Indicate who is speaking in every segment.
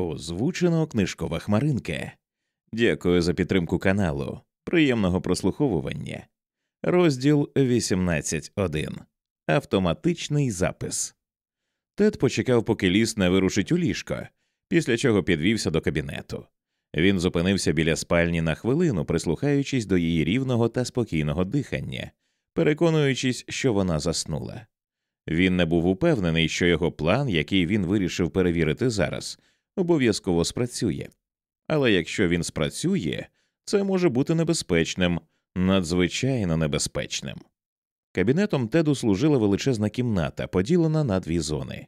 Speaker 1: Озвучено книжкова хмаринка. Дякую за підтримку каналу. Приємного прослуховування. Розділ 18.1. Автоматичний запис. Тед почекав, поки ліс не вирушить у ліжко, після чого підвівся до кабінету. Він зупинився біля спальні на хвилину, прислухаючись до її рівного та спокійного дихання, переконуючись, що вона заснула. Він не був упевнений, що його план, який він вирішив перевірити зараз, обов'язково спрацює. Але якщо він спрацює, це може бути небезпечним, надзвичайно небезпечним. Кабінетом Теду служила величезна кімната, поділена на дві зони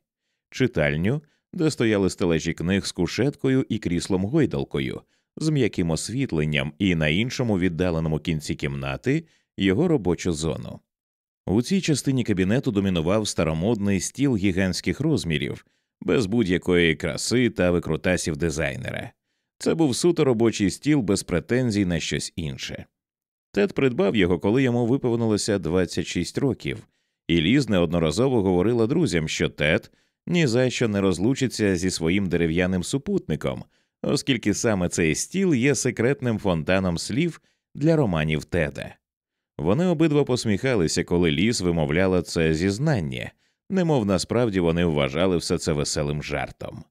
Speaker 1: читальню, де стояли стележі книг з кушеткою і кріслом гойдалкою, з м'яким освітленням, і на іншому віддаленому кінці кімнати його робочу зону. У цій частині кабінету домінував старомодний стіл гігантських розмірів, без будь-якої краси та викрутасів дизайнера. Це був суто робочий стіл без претензій на щось інше. Тед придбав його, коли йому виповнилося 26 років, і Ліз неодноразово говорила друзям, що Тед ні за що не розлучиться зі своїм дерев'яним супутником, оскільки саме цей стіл є секретним фонтаном слів для романів Теда. Вони обидва посміхалися, коли ліс вимовляла це зізнання, немов насправді вони вважали все це веселим жартом.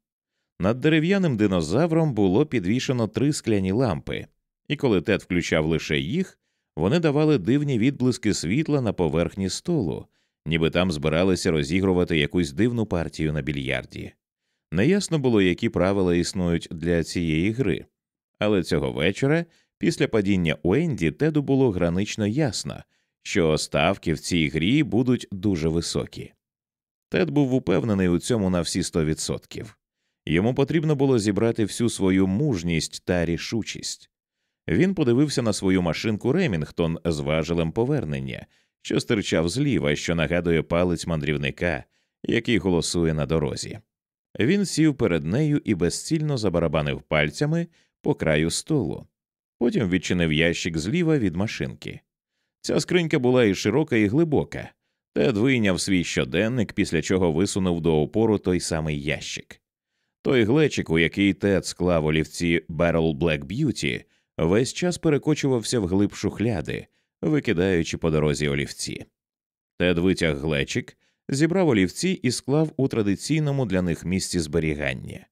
Speaker 1: Над дерев'яним динозавром було підвішено три скляні лампи, і коли Тед включав лише їх, вони давали дивні відблиски світла на поверхні столу, ніби там збиралися розігрувати якусь дивну партію на більярді. Неясно було, які правила існують для цієї гри, але цього вечора, після падіння Уенді, Теду було гранично ясно, що ставки в цій грі будуть дуже високі. Тед був упевнений у цьому на всі сто відсотків. Йому потрібно було зібрати всю свою мужність та рішучість. Він подивився на свою машинку Ремінгтон з важелем повернення, що стирчав зліва, що нагадує палець мандрівника, який голосує на дорозі. Він сів перед нею і безцільно забарабанив пальцями по краю столу. Потім відчинив ящик зліва від машинки. Ця скринька була і широка, і глибока. Тед вийняв свій щоденник, після чого висунув до опору той самий ящик. Той глечик, у який Тед склав олівці Barrel Black Beauty, весь час перекочувався в глиб шухляди, викидаючи по дорозі олівці. Тед витяг глечик, зібрав олівці і склав у традиційному для них місці зберігання.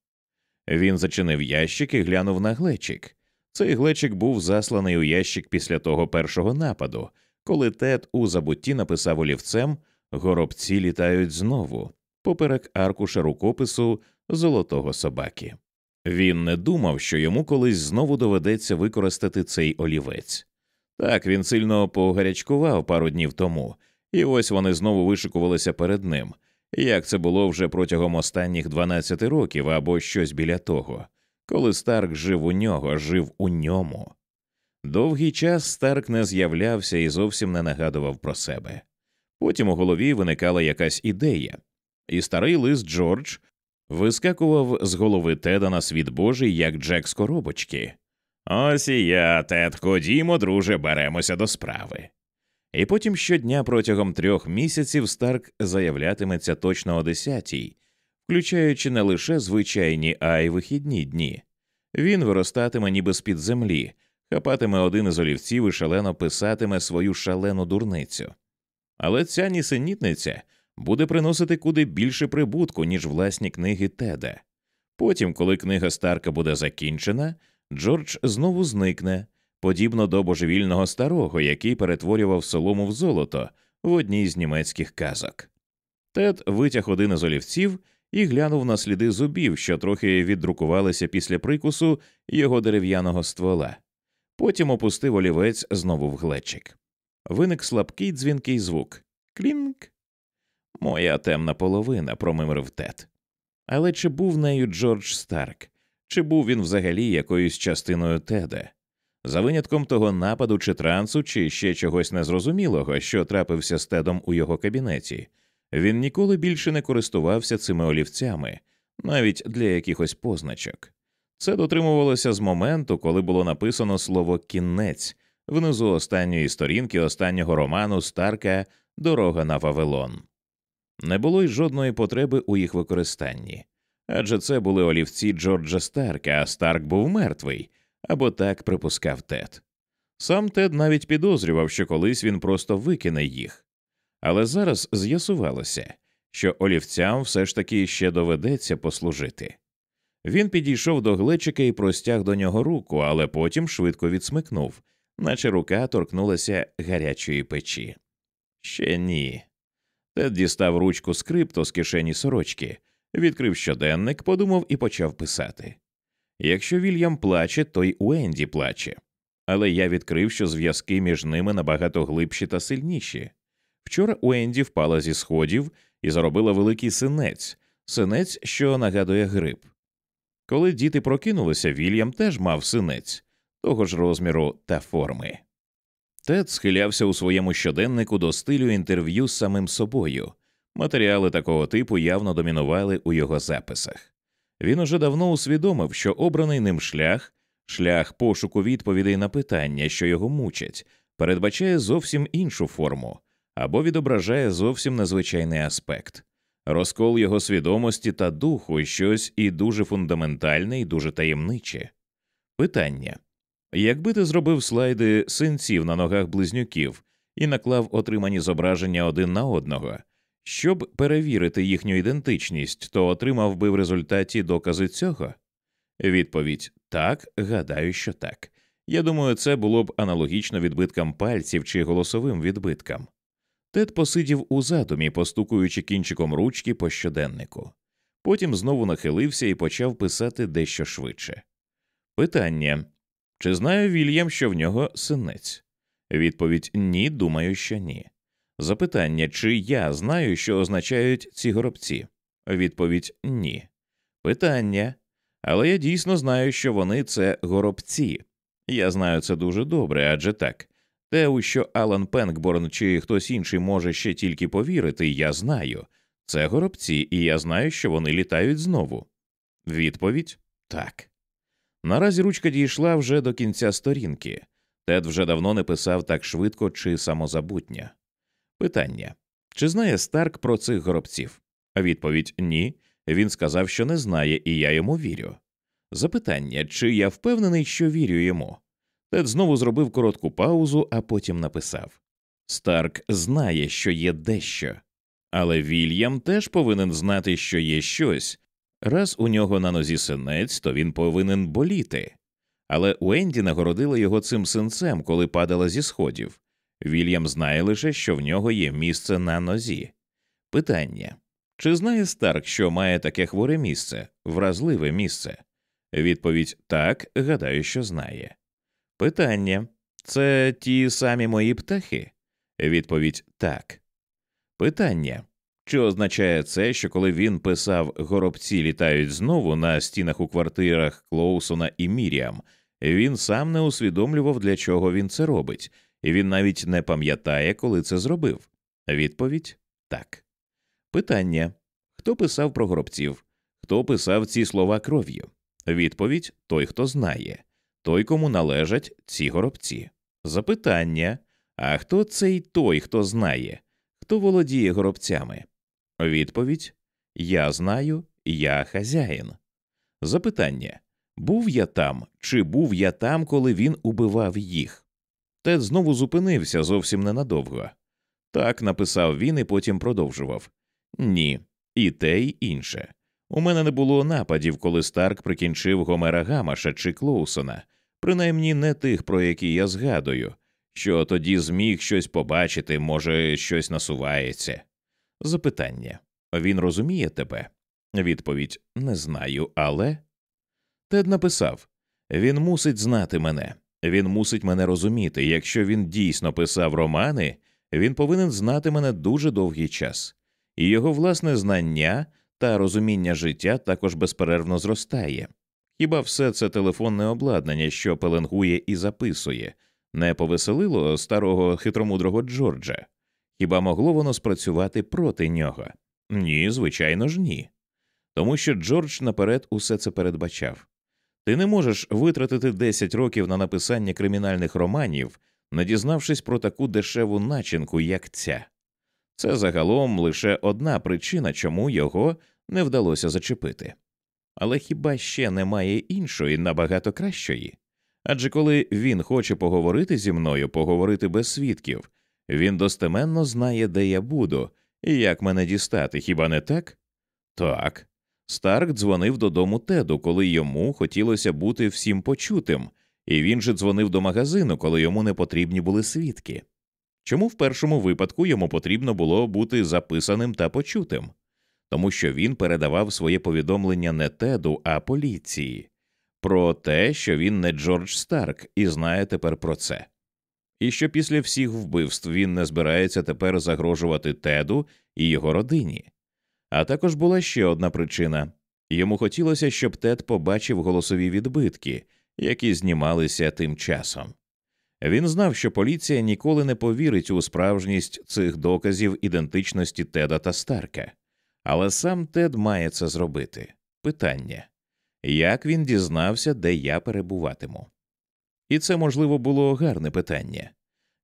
Speaker 1: Він зачинив ящик і глянув на глечик. Цей глечик був засланий у ящик після того першого нападу, коли Тед у забутті написав олівцем Горобці літають знову поперек аркуша рукопису золотого собаки. Він не думав, що йому колись знову доведеться використати цей олівець. Так він сильно погарячкував пару днів тому, і ось вони знову вишикувалися перед ним, як це було вже протягом останніх 12 років або щось біля того, коли Старк жив у нього, жив у ньому. Довгий час Старк не з'являвся і зовсім не нагадував про себе. Потім у голові виникала якась ідея, і старий лист Джордж вискакував з голови Теда на світ Божий, як Джек з коробочки. Ось і я, Тед, ходімо, друже, беремося до справи. І потім щодня протягом трьох місяців Старк заявлятиметься точно о десятій, включаючи не лише звичайні, а й вихідні дні. Він виростатиме ніби з під землі, хапатиме один із олівців і шалено писатиме свою шалену дурницю. Але ця нісенітниця буде приносити куди більше прибутку, ніж власні книги Теда. Потім, коли книга Старка буде закінчена, Джордж знову зникне, подібно до божевільного старого, який перетворював солому в золото в одній з німецьких казок. Тед витяг один із олівців і глянув на сліди зубів, що трохи віддрукувалися після прикусу його дерев'яного ствола. Потім опустив олівець знову в глечик. Виник слабкий дзвінкий звук клінк. Моя темна половина, промимрив Тед. Але чи був нею Джордж Старк? Чи був він взагалі якоюсь частиною Теда? За винятком того нападу чи трансу, чи ще чогось незрозумілого, що трапився з Тедом у його кабінеті, він ніколи більше не користувався цими олівцями, навіть для якихось позначок. Це дотримувалося з моменту, коли було написано слово кінець внизу останньої сторінки останнього роману Старка Дорога на Вавилон. Не було й жодної потреби у їх використанні. Адже це були олівці Джорджа Старка, а Старк був мертвий, або так припускав Тед. Сам Тед навіть підозрював, що колись він просто викине їх. Але зараз з'ясувалося, що олівцям все ж таки ще доведеться послужити. Він підійшов до глечика і простяг до нього руку, але потім швидко відсмикнув, наче рука торкнулася гарячої печі. Ще ні. Тед дістав ручку скрипто з кишені сорочки, відкрив щоденник, подумав і почав писати. Якщо Вільям плаче, то й Уенді плаче. Але я відкрив, що зв'язки між ними набагато глибші та сильніші. Вчора Уенді впала зі сходів і заробила великий синець, синець, що нагадує гриб. Коли діти прокинулися, Вільям теж мав синець того ж розміру та форми. Тед схилявся у своєму щоденнику до стилю інтерв'ю з самим собою. Матеріали такого типу явно домінували у його записах. Він уже давно усвідомив, що обраний ним шлях, шлях пошуку відповідей на питання, що його мучать, передбачає зовсім іншу форму або відображає зовсім незвичайний аспект, розкол його свідомості та духу, щось і дуже фундаментальне і дуже таємниче. Питання якби ти зробив слайди синців на ногах близнюків і наклав отримані зображення один на одного, щоб перевірити їхню ідентичність, то отримав би в результаті докази цього? Відповідь так, гадаю, що так. Я думаю, це було б аналогічно відбиткам пальців чи голосовим відбиткам. Тед посидів у задумі, постукуючи кінчиком ручки по щоденнику. Потім знову нахилився і почав писати дещо швидше. Питання чи знає Вільям, що в нього синець? Відповідь ні, думаю, що ні. Запитання, чи я знаю, що означають ці горобці? Відповідь ні. Питання. Але я дійсно знаю, що вони це горобці. Я знаю це дуже добре, адже так. Те, у що Алан Пенкборн чи хтось інший може ще тільки повірити, я знаю. Це горобці, і я знаю, що вони літають знову. Відповідь так. Наразі ручка дійшла вже до кінця сторінки. Тед вже давно не писав так швидко чи самозабутньо. Питання чи знає Старк про цих горобців? Відповідь ні. Він сказав, що не знає, і я йому вірю. Запитання, чи я впевнений, що вірю йому. Тед знову зробив коротку паузу, а потім написав Старк знає, що є дещо, але Вільям теж повинен знати, що є щось. Раз у нього на нозі синець, то він повинен боліти. Але Уенді нагородила його цим синцем, коли падала зі сходів. Вільям знає лише, що в нього є місце на нозі. Питання чи знає Старк, що має таке хворе місце, вразливе місце? Відповідь так, гадаю, що знає. Питання це ті самі мої птахи? Відповідь так. Питання чи означає це, що коли він писав горобці літають знову на стінах у квартирах Клоусона і Міріам, він сам не усвідомлював, для чого він це робить, і він навіть не пам'ятає, коли це зробив. Відповідь так. Питання хто писав про горобців? Хто писав ці слова кров'ю? Відповідь той, хто знає, той, кому належать ці горобці. Запитання а хто цей той, хто знає, хто володіє горобцями? Відповідь Я знаю, я хазяїн. Запитання Був я там, чи був я там, коли він убивав їх? Тед знову зупинився зовсім ненадовго. Так написав він і потім продовжував Ні, і те, й інше. У мене не було нападів, коли Старк прикінчив Гомера Гамаша чи Клоусона, принаймні не тих, про які я згадую, що тоді зміг щось побачити, може, щось насувається. Запитання він розуміє тебе? Відповідь Не знаю, але. Тед написав Він мусить знати мене, він мусить мене розуміти. Якщо він дійсно писав романи, він повинен знати мене дуже довгий час, і його власне знання та розуміння життя також безперервно зростає. Хіба все це телефонне обладнання, що пеленгує і записує, не повеселило старого хитромудрого Джорджа? Хіба могло воно спрацювати проти нього? Ні, звичайно ж, ні. Тому що Джордж наперед усе це передбачав. Ти не можеш витратити 10 років на написання кримінальних романів, не дізнавшись про таку дешеву начинку, як ця. Це загалом лише одна причина, чому його не вдалося зачепити. Але хіба ще немає іншої набагато кращої? Адже коли він хоче поговорити зі мною, поговорити без свідків, він достеменно знає, де я буду і як мене дістати, хіба не так? Так. Старк дзвонив додому Теду, коли йому хотілося бути всім почутим, і він же дзвонив до магазину, коли йому не потрібні були свідки. Чому в першому випадку йому потрібно було бути записаним та почутим? Тому що він передавав своє повідомлення не Теду, а поліції про те, що він не Джордж Старк і знає тепер про це. І що після всіх вбивств він не збирається тепер загрожувати Теду і його родині. А також була ще одна причина йому хотілося, щоб Тед побачив голосові відбитки, які знімалися тим часом. Він знав, що поліція ніколи не повірить у справжність цих доказів ідентичності Теда та Старка, але сам Тед має це зробити. Питання як він дізнався, де я перебуватиму? І це, можливо, було гарне питання.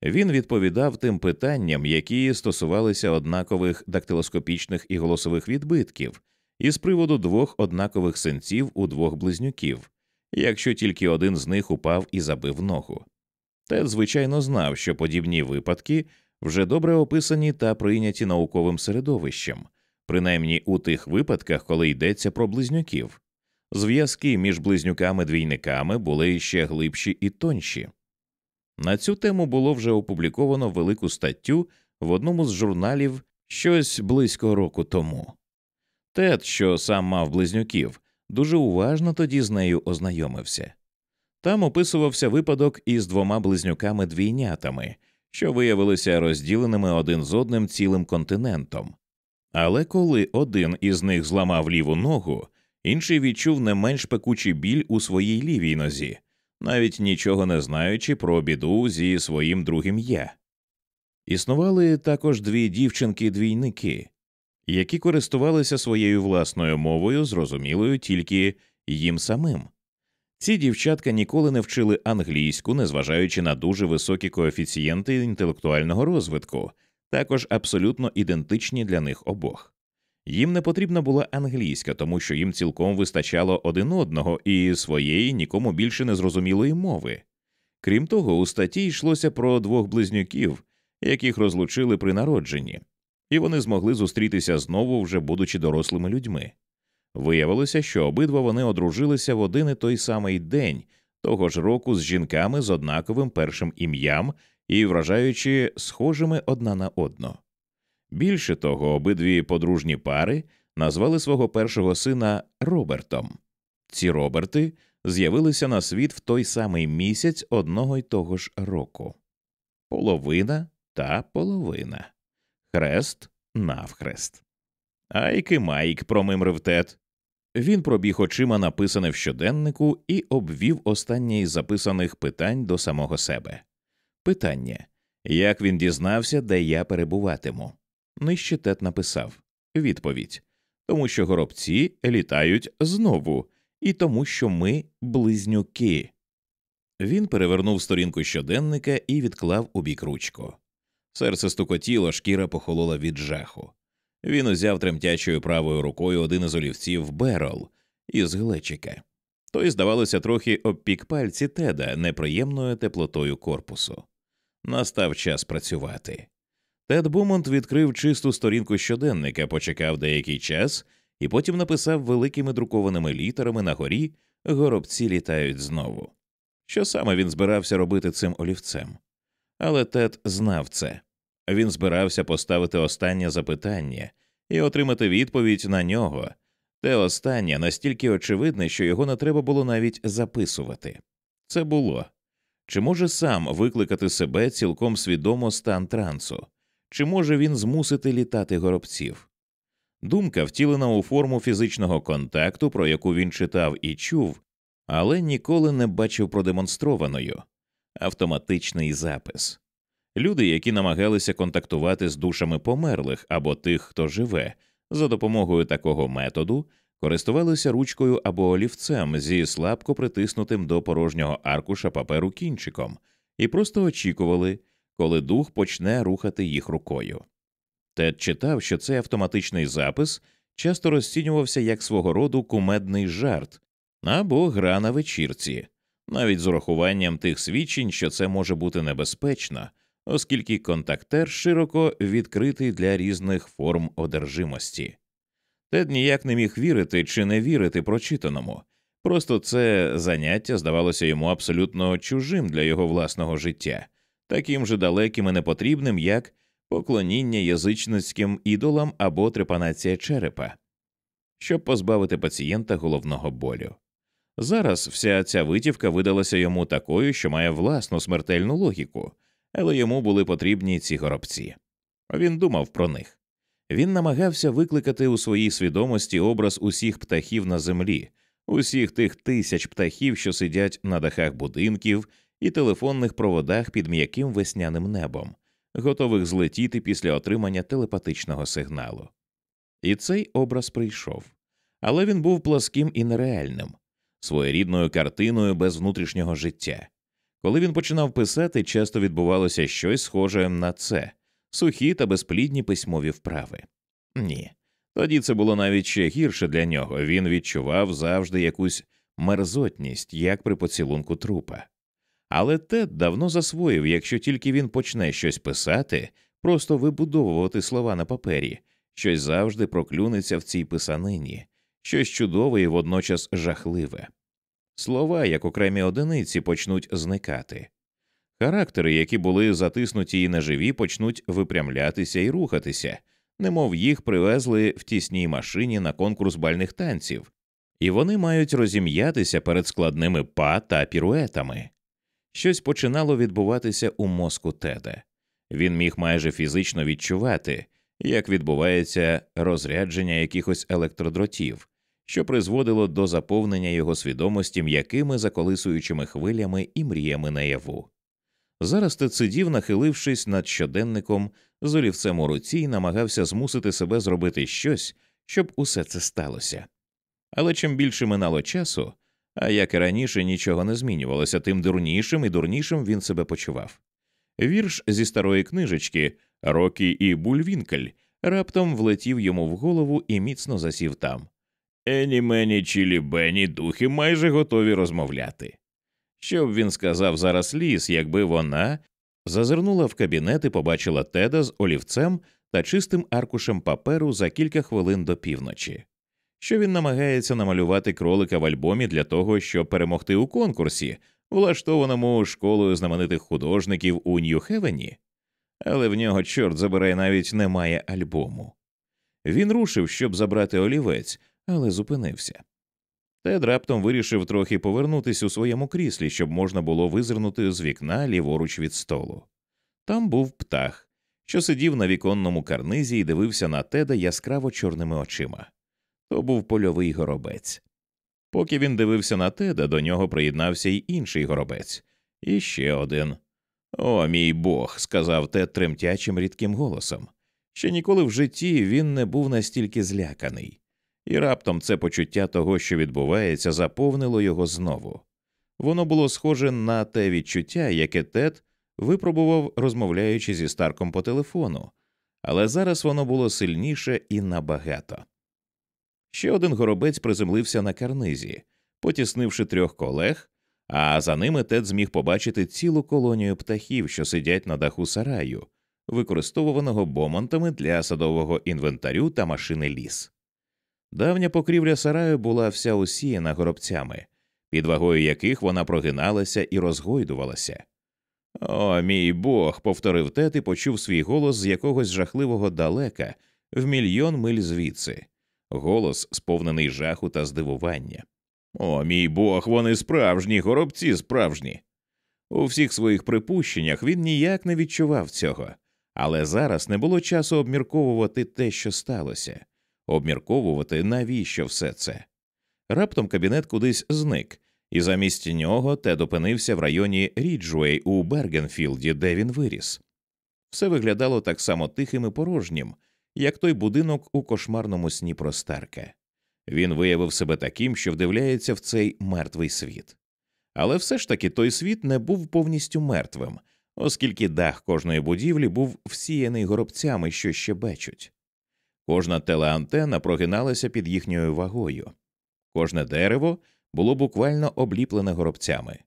Speaker 1: Він відповідав тим питанням, які стосувалися однакових дактилоскопічних і голосових відбитків, із приводу двох однакових синців у двох близнюків, якщо тільки один з них упав і забив ногу. Тед, звичайно, знав, що подібні випадки вже добре описані та прийняті науковим середовищем, принаймні у тих випадках, коли йдеться про близнюків. Зв'язки між близнюками-двійниками були ще глибші і тонші. На цю тему було вже опубліковано велику статтю в одному з журналів щось близько року тому. Тед, що сам мав близнюків, дуже уважно тоді з нею ознайомився. Там описувався випадок із двома близнюками двійнятами, що виявилися розділеними один з одним цілим континентом. Але коли один із них зламав ліву ногу, інший відчув не менш пекучий біль у своїй лівій нозі, навіть нічого не знаючи про біду зі своїм другим я. Існували також дві дівчинки-двійники, які користувалися своєю власною мовою, зрозумілою тільки їм самим. Ці дівчатка ніколи не вчили англійську, незважаючи на дуже високі коефіцієнти інтелектуального розвитку, також абсолютно ідентичні для них обох. Їм не потрібна була англійська, тому що їм цілком вистачало один одного і своєї нікому більше не зрозумілої мови. Крім того, у статті йшлося про двох близнюків, яких розлучили при народженні, і вони змогли зустрітися знову, вже будучи дорослими людьми. Виявилося, що обидва вони одружилися в один і той самий день того ж року з жінками з однаковим першим ім'ям і вражаючи схожими одна на одну. Більше того, обидві подружні пари назвали свого першого сина Робертом. Ці Роберти з'явилися на світ в той самий місяць одного й того ж року половина та половина, хрест навхрест. Айки Майк, промимрив Тед. Він пробіг очима написане в щоденнику і обвів останнє із записаних питань до самого себе. Питання як він дізнався, де я перебуватиму. Нижче Тед написав відповідь тому що горобці літають знову, і тому, що ми близнюки. Він перевернув сторінку щоденника і відклав у бік ручку. Серце стукотіло, шкіра похолола від жаху. Він узяв тремтячою правою рукою один із олівців Берол із глечика. Той, здавалося, трохи обпік пальці теда неприємною теплотою корпусу. Настав час працювати. Тед Бумонт відкрив чисту сторінку щоденника, почекав деякий час і потім написав великими друкованими літерами на горі горобці літають знову. Що саме він збирався робити цим олівцем? Але Тед знав це. Він збирався поставити останнє запитання і отримати відповідь на нього. Те останнє настільки очевидне, що його не треба було навіть записувати. Це було чи може сам викликати себе цілком свідомо стан трансу? Чи може він змусити літати горобців? Думка втілена у форму фізичного контакту, про яку він читав і чув, але ніколи не бачив продемонстрованою автоматичний запис. Люди, які намагалися контактувати з душами померлих або тих, хто живе, за допомогою такого методу, користувалися ручкою або олівцем зі слабко притиснутим до порожнього аркуша паперу кінчиком і просто очікували коли дух почне рухати їх рукою. Тед читав, що цей автоматичний запис часто розцінювався як свого роду кумедний жарт або гра на вечірці, навіть з урахуванням тих свідчень, що це може бути небезпечно, оскільки контактер широко відкритий для різних форм одержимості. Тед ніяк не міг вірити чи не вірити прочитаному, просто це заняття здавалося йому абсолютно чужим для його власного життя, таким же далеким і непотрібним, як поклоніння язичницьким ідолам або трепанація черепа, щоб позбавити пацієнта головного болю. Зараз вся ця витівка видалася йому такою, що має власну смертельну логіку, але йому були потрібні ці горобці. Він думав про них. Він намагався викликати у своїй свідомості образ усіх птахів на землі, усіх тих тисяч птахів, що сидять на дахах будинків і телефонних проводах під м'яким весняним небом, готових злетіти після отримання телепатичного сигналу. І цей образ прийшов, але він був пласким і нереальним, своєрідною картиною без внутрішнього життя. Коли він починав писати, часто відбувалося щось схоже на це сухі та безплідні письмові вправи. Ні. Тоді це було навіть ще гірше для нього він відчував завжди якусь мерзотність, як при поцілунку трупа. Але Тед давно засвоїв, якщо тільки він почне щось писати, просто вибудовувати слова на папері, щось завжди проклюнеться в цій писанині, щось чудове і водночас жахливе. Слова, як окремі одиниці, почнуть зникати. Характери, які були затиснуті і неживі, почнуть випрямлятися і рухатися, немов їх привезли в тісній машині на конкурс бальних танців, і вони мають розім'ятися перед складними па та піруетами. Щось починало відбуватися у мозку Теда. Він міг майже фізично відчувати, як відбувається розрядження якихось електродротів, що призводило до заповнення його свідомості м'якими заколисуючими хвилями і мріями наяву. Зараз Тед сидів, нахилившись над щоденником з олівцем у руці і намагався змусити себе зробити щось, щоб усе це сталося. Але чим більше минало часу, а як і раніше нічого не змінювалося, тим дурнішим і дурнішим він себе почував. Вірш зі старої книжечки Рокі і Бульвінкель раптом влетів йому в голову і міцно засів там. Ені мені чілі бені духи майже готові розмовляти. Що б він сказав зараз ліс, якби вона зазирнула в кабінет і побачила теда з олівцем та чистим аркушем паперу за кілька хвилин до півночі, що він намагається намалювати кролика в альбомі для того, щоб перемогти у конкурсі, влаштованому школою знаменитих художників у Нью-Хевені? але в нього, чорт забирай, навіть немає альбому. Він рушив, щоб забрати олівець, але зупинився. Тед раптом вирішив трохи повернутись у своєму кріслі, щоб можна було визирнути з вікна ліворуч від столу. Там був птах, що сидів на віконному карнизі і дивився на теда яскраво чорними очима. То був польовий горобець. Поки він дивився на теда, до нього приєднався й інший горобець, і ще один. О, мій Бог, сказав Тед тремтячим рідким голосом. Ще ніколи в житті він не був настільки зляканий і раптом це почуття того, що відбувається, заповнило його знову. Воно було схоже на те відчуття, яке Тед випробував, розмовляючи зі Старком по телефону, але зараз воно було сильніше і набагато. Ще один горобець приземлився на карнизі, потіснивши трьох колег, а за ними Тед зміг побачити цілу колонію птахів, що сидять на даху сараю, використовуваного бомонтами для садового інвентарю та машини ліс. Давня покрівля сараю була вся усіяна горобцями, під вагою яких вона прогиналася і розгойдувалася. О, мій Бог. повторив тет і почув свій голос з якогось жахливого далека в мільйон миль звідси, голос, сповнений жаху та здивування. О, мій Бог, вони справжні, горобці справжні. У всіх своїх припущеннях він ніяк не відчував цього, але зараз не було часу обмірковувати те, що сталося обмірковувати, навіщо все це. Раптом кабінет кудись зник, і замість нього Тед опинився в районі Ріджуей у Бергенфілді, де він виріс. Все виглядало так само тихим і порожнім, як той будинок у кошмарному сні про Старка. Він виявив себе таким, що вдивляється в цей мертвий світ. Але все ж таки той світ не був повністю мертвим, оскільки дах кожної будівлі був всіяний горобцями, що щебечуть. Кожна телеантена прогиналася під їхньою вагою, кожне дерево було буквально обліплене горобцями.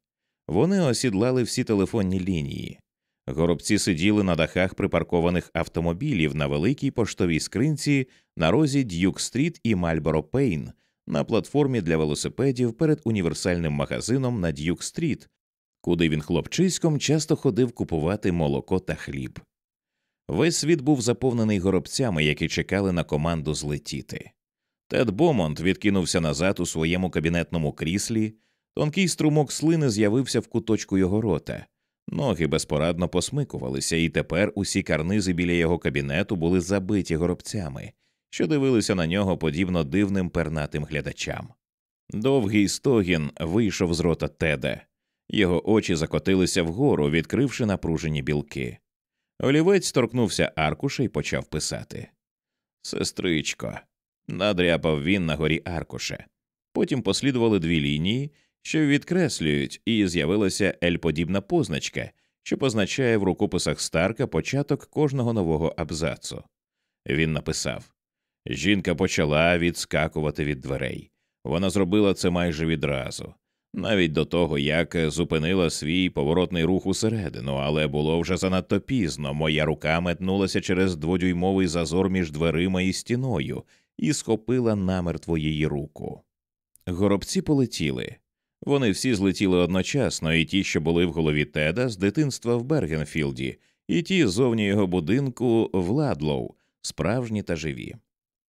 Speaker 1: Вони осідлали всі телефонні лінії. Горобці сиділи на дахах припаркованих автомобілів на великій поштовій скринці на розі Д'юк Стріт і Мальборо Пейн на платформі для велосипедів перед універсальним магазином на Д'юк Стріт, куди він хлопчиськом часто ходив купувати молоко та хліб. Весь світ був заповнений горобцями, які чекали на команду злетіти. Тед Бомонт відкинувся назад у своєму кабінетному кріслі, тонкий струмок слини з'явився в куточку його рота, ноги безпорадно посмикувалися, і тепер усі карнизи біля його кабінету були забиті горобцями, що дивилися на нього подібно дивним пернатим глядачам. Довгий стогін вийшов з рота Теда, його очі закотилися вгору, відкривши напружені білки. Олівець торкнувся аркуша і почав писати. Сестричко, надряпав він на горі аркуша. Потім послідували дві лінії, що відкреслюють, і з'явилася ель-подібна позначка, що позначає в рукописах Старка початок кожного нового абзацу. Він написав Жінка почала відскакувати від дверей. Вона зробила це майже відразу, навіть до того, як зупинила свій поворотний рух усередину, але було вже занадто пізно. Моя рука метнулася через дводюймовий зазор між дверима і стіною і схопила намертво її руку. Горобці полетіли. Вони всі злетіли одночасно, і ті, що були в голові Теда з дитинства в Бергенфілді, і ті зовні його будинку в Ладлоу, справжні та живі.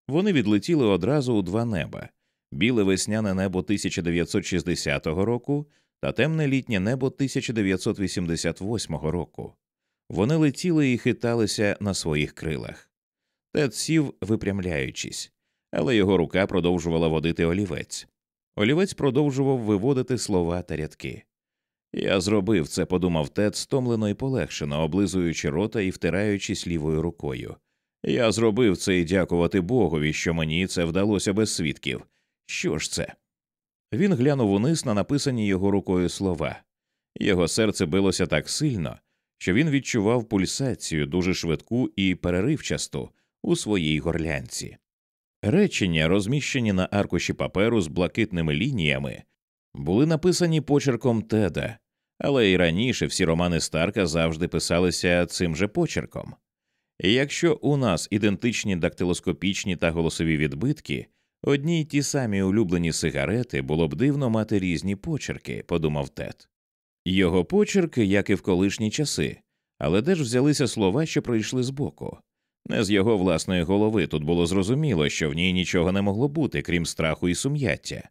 Speaker 1: Вони відлетіли одразу у два неба біле весняне небо 1960 року та темне літнє небо 1988 року. Вони летіли і хиталися на своїх крилах. Тед сів, випрямляючись, але його рука продовжувала водити олівець. Олівець продовжував виводити слова та рядки. Я зробив це, подумав Тед, стомлено і полегшено, облизуючи рота і втираючись лівою рукою. Я зробив це і дякувати Богові, що мені це вдалося без свідків. Що ж це? Він глянув униз на написані його рукою слова. Його серце билося так сильно, що він відчував пульсацію дуже швидку і переривчасту у своїй горлянці. Речення, розміщені на аркуші паперу з блакитними лініями, були написані почерком Теда, але й раніше всі романи Старка завжди писалися цим же почерком. І якщо у нас ідентичні дактилоскопічні та голосові відбитки, одні й ті самі улюблені сигарети було б дивно мати різні почерки, подумав Тед. Його почерк, як і в колишні часи, але де ж взялися слова, що пройшли збоку. Не з його власної голови тут було зрозуміло, що в ній нічого не могло бути, крім страху і сум'яття,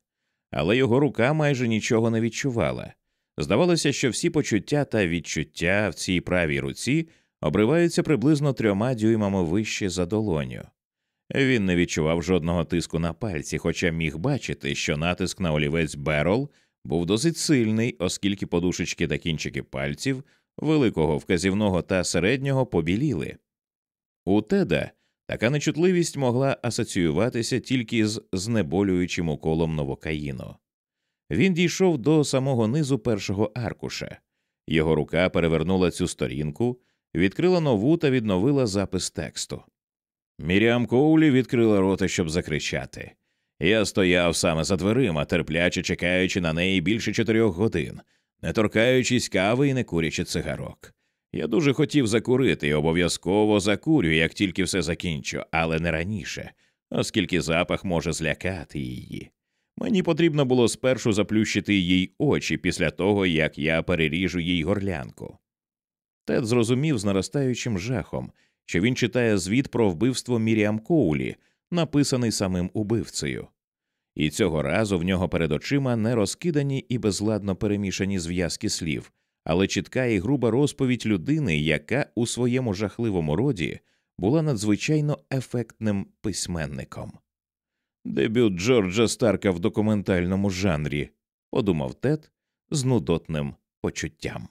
Speaker 1: але його рука майже нічого не відчувала. Здавалося, що всі почуття та відчуття в цій правій руці обриваються приблизно трьома дюймами вище за долоню. Він не відчував жодного тиску на пальці, хоча міг бачити, що натиск на олівець Берол був досить сильний, оскільки подушечки та кінчики пальців великого вказівного та середнього побіліли. У Теда така нечутливість могла асоціюватися тільки з знеболюючим уколом новокаїну. Він дійшов до самого низу першого аркуша, його рука перевернула цю сторінку, відкрила нову та відновила запис тексту. Міріам Коулі відкрила рота, щоб закричати. Я стояв саме за дверима, терпляче чекаючи на неї більше чотирьох годин, не торкаючись кави і не курячи цигарок. Я дуже хотів закурити і обов'язково закурю, як тільки все закінчу, але не раніше, оскільки запах може злякати її. Мені потрібно було спершу заплющити їй очі після того, як я переріжу їй горлянку. Тед зрозумів з наростаючим жахом, що він читає звіт про вбивство Міріам Коулі, написаний самим убивцею. І цього разу в нього перед очима не розкидані і безладно перемішані зв'язки слів, але чітка і груба розповідь людини, яка у своєму жахливому роді була надзвичайно ефектним письменником. Дебют Джорджа Старка в документальному жанрі, подумав Тед з нудотним почуттям.